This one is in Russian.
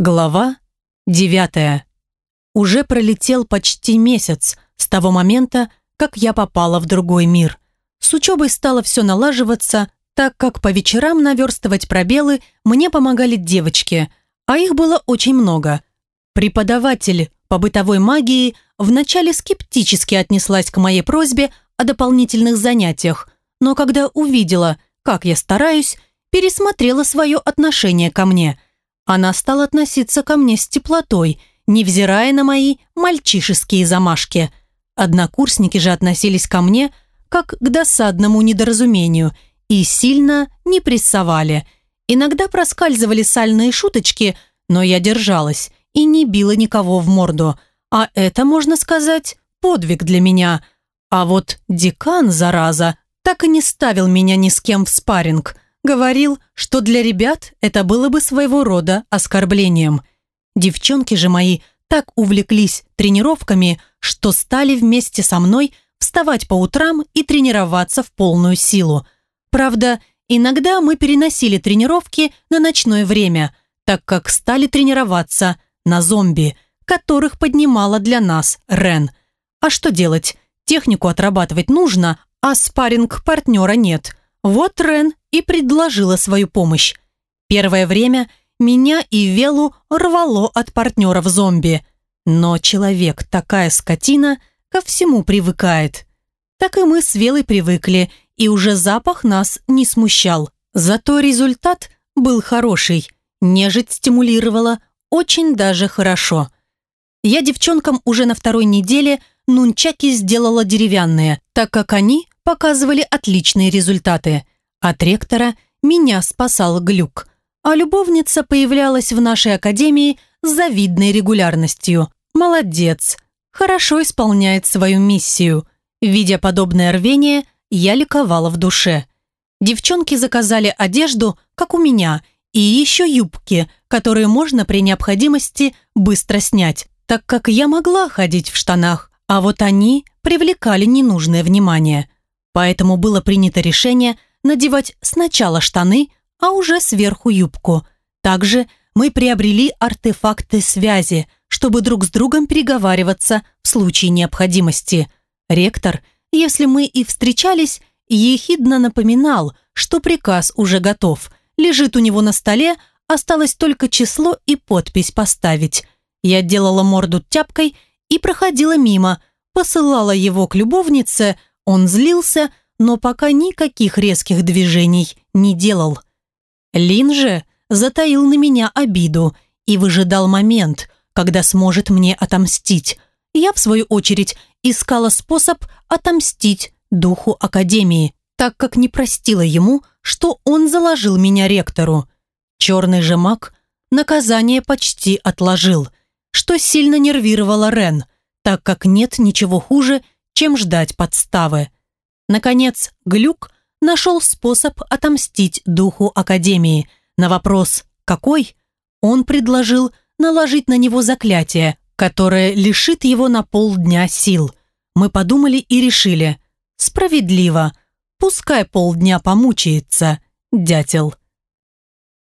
Глава девятая. Уже пролетел почти месяц с того момента, как я попала в другой мир. С учебой стало все налаживаться, так как по вечерам наверстывать пробелы мне помогали девочки, а их было очень много. Преподаватель по бытовой магии вначале скептически отнеслась к моей просьбе о дополнительных занятиях, но когда увидела, как я стараюсь, пересмотрела свое отношение ко мне – она стала относиться ко мне с теплотой, невзирая на мои мальчишеские замашки. Однокурсники же относились ко мне как к досадному недоразумению и сильно не прессовали. Иногда проскальзывали сальные шуточки, но я держалась и не била никого в морду. А это, можно сказать, подвиг для меня. А вот декан, зараза, так и не ставил меня ни с кем в спарринг – Говорил, что для ребят это было бы своего рода оскорблением. Девчонки же мои так увлеклись тренировками, что стали вместе со мной вставать по утрам и тренироваться в полную силу. Правда, иногда мы переносили тренировки на ночное время, так как стали тренироваться на зомби, которых поднимала для нас Рен. А что делать? Технику отрабатывать нужно, а спарринг партнера нет. Вот Рен и предложила свою помощь. Первое время меня и Велу рвало от партнеров зомби. Но человек, такая скотина, ко всему привыкает. Так и мы с Велой привыкли, и уже запах нас не смущал. Зато результат был хороший. Нежить стимулировала очень даже хорошо. Я девчонкам уже на второй неделе нунчаки сделала деревянные, так как они показывали отличные результаты. От ректора меня спасал глюк, а любовница появлялась в нашей академии с завидной регулярностью. Молодец, хорошо исполняет свою миссию. Видя подобное рвение, я ликовала в душе. Девчонки заказали одежду, как у меня, и еще юбки, которые можно при необходимости быстро снять, так как я могла ходить в штанах, а вот они привлекали ненужное внимание. Поэтому было принято решение – надевать сначала штаны, а уже сверху юбку. Также мы приобрели артефакты связи, чтобы друг с другом переговариваться в случае необходимости. Ректор, если мы и встречались, ехидно напоминал, что приказ уже готов, лежит у него на столе, осталось только число и подпись поставить. Я делала морду тяпкой и проходила мимо, посылала его к любовнице, он злился, но пока никаких резких движений не делал. Лин же затаил на меня обиду и выжидал момент, когда сможет мне отомстить. Я, в свою очередь, искала способ отомстить духу Академии, так как не простила ему, что он заложил меня ректору. Черный же маг наказание почти отложил, что сильно нервировало Рен, так как нет ничего хуже, чем ждать подставы. Наконец, Глюк нашел способ отомстить духу Академии. На вопрос «какой?» он предложил наложить на него заклятие, которое лишит его на полдня сил. Мы подумали и решили. Справедливо. Пускай полдня помучается, дятел.